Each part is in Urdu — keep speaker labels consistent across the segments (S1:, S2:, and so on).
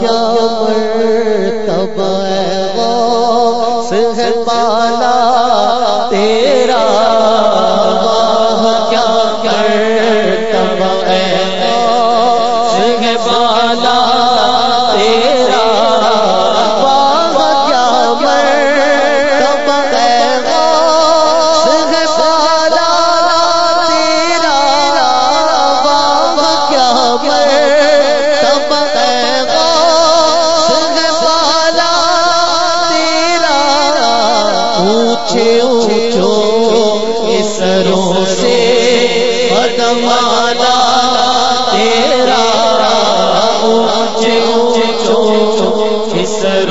S1: کیا سج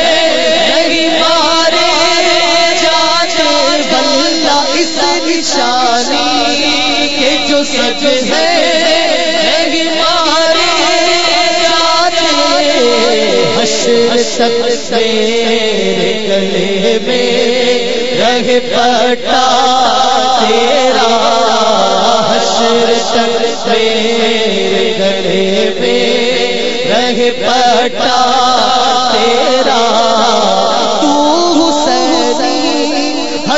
S1: نشانی کے جو سج ہے نہیں سب سے گلے میں رہ پٹا تیرا حشر تک تیرے گلے میں رہ پٹا تیرا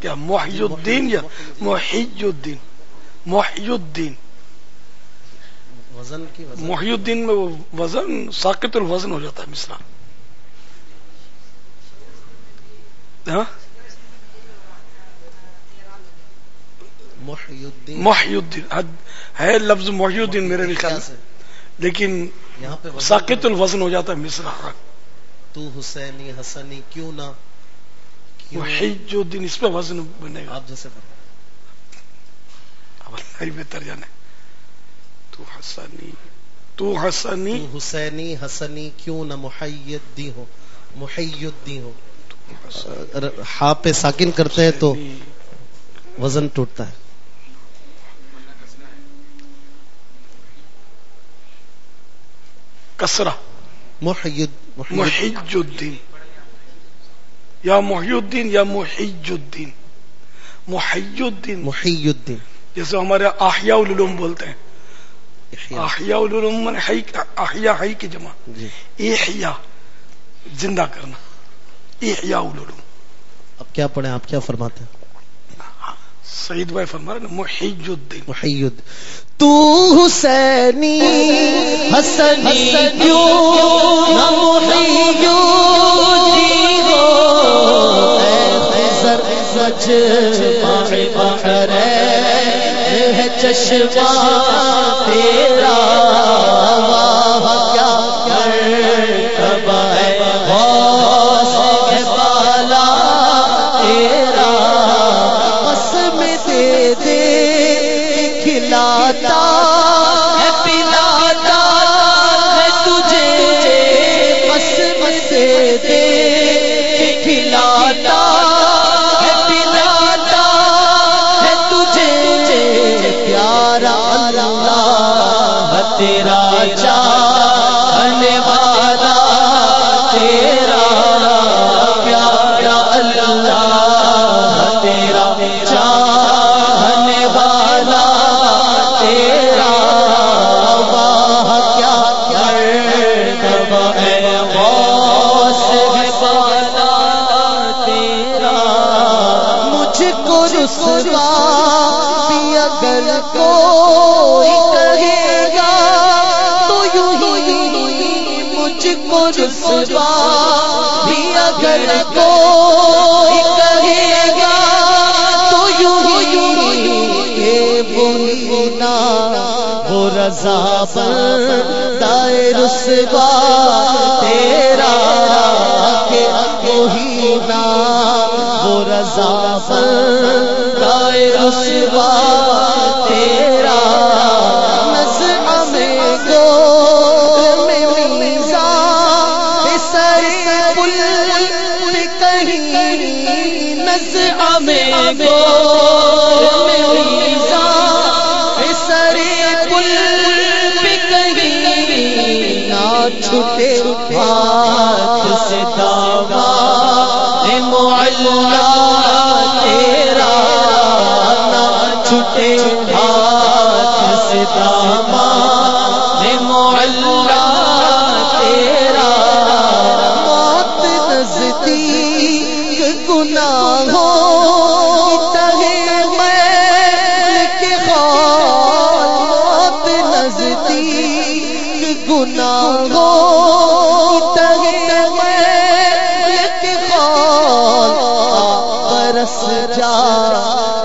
S2: کیا محی الدین یا محی الدین؟ محی الدین۔ محی الدین میں وہ وزن ساکت الوزن ہو جاتا ہے مثلا۔ ہاں؟ محی الدین۔ ہے لفظ محی الدین میرے خیال سے۔ لیکن ساکت الوزن ہو جاتا ہے مصرا
S1: تو حسینی حسنی کیوں نہ؟
S2: محیج الدین اس پہ وزن بنے گا
S1: آپ جیسے
S2: اللہ بہتر جانے تو تو حسنی
S1: حسینی حسنی کیوں نہ محید دی ہو دی ہو ہاں پہ ساکن کرتے ہیں تو وزن ٹوٹتا ہے
S2: کسرا
S1: محید
S2: محج الدین یا محی الدین یا محی الدین محی الدین
S1: محی الدین
S2: جیسے ہمارے آحیاء العلوم بولتے ہیں. احیاء. العلوم احیاء حی کی جمع. جی. احیاء. زندہ کرنا. احیاء العلوم.
S1: اب کیا پڑھیں؟ آپ کیا فرماتے ہیں؟
S2: سعید بھائی فرما رہے محی الدین
S1: محی الدین تو حسینی حسنی کیوں نہ محی الدین جی ہو بحر ہے چشمہ تیرا کیا بالا تیرا قسم دے دے کھلاتا ہے پلاتا تیرا چار رسوا بھی اگر کوئی کہے گا، تو یوں ہی کہ رضا رسوا تیرا کہ وہی نا، وہ رضا رسوا تیرا نظر میں گو چھٹے ہاتھ سے داغا تیرا نہ چھٹے ہاتھ سے داما تیرا موت نزدیک گناہ ہو نزدیک گناہ ہو برس جا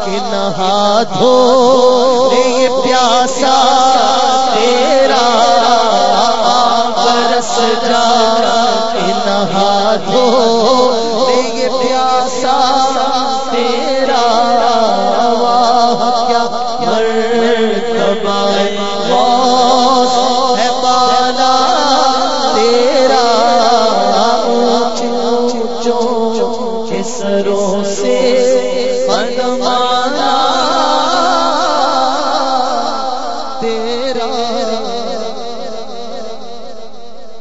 S1: کہ نہا دھو۔ یہ پیاسا، تیرا برس جا کہ نہا دھو۔ یہ پیاسا، تیرا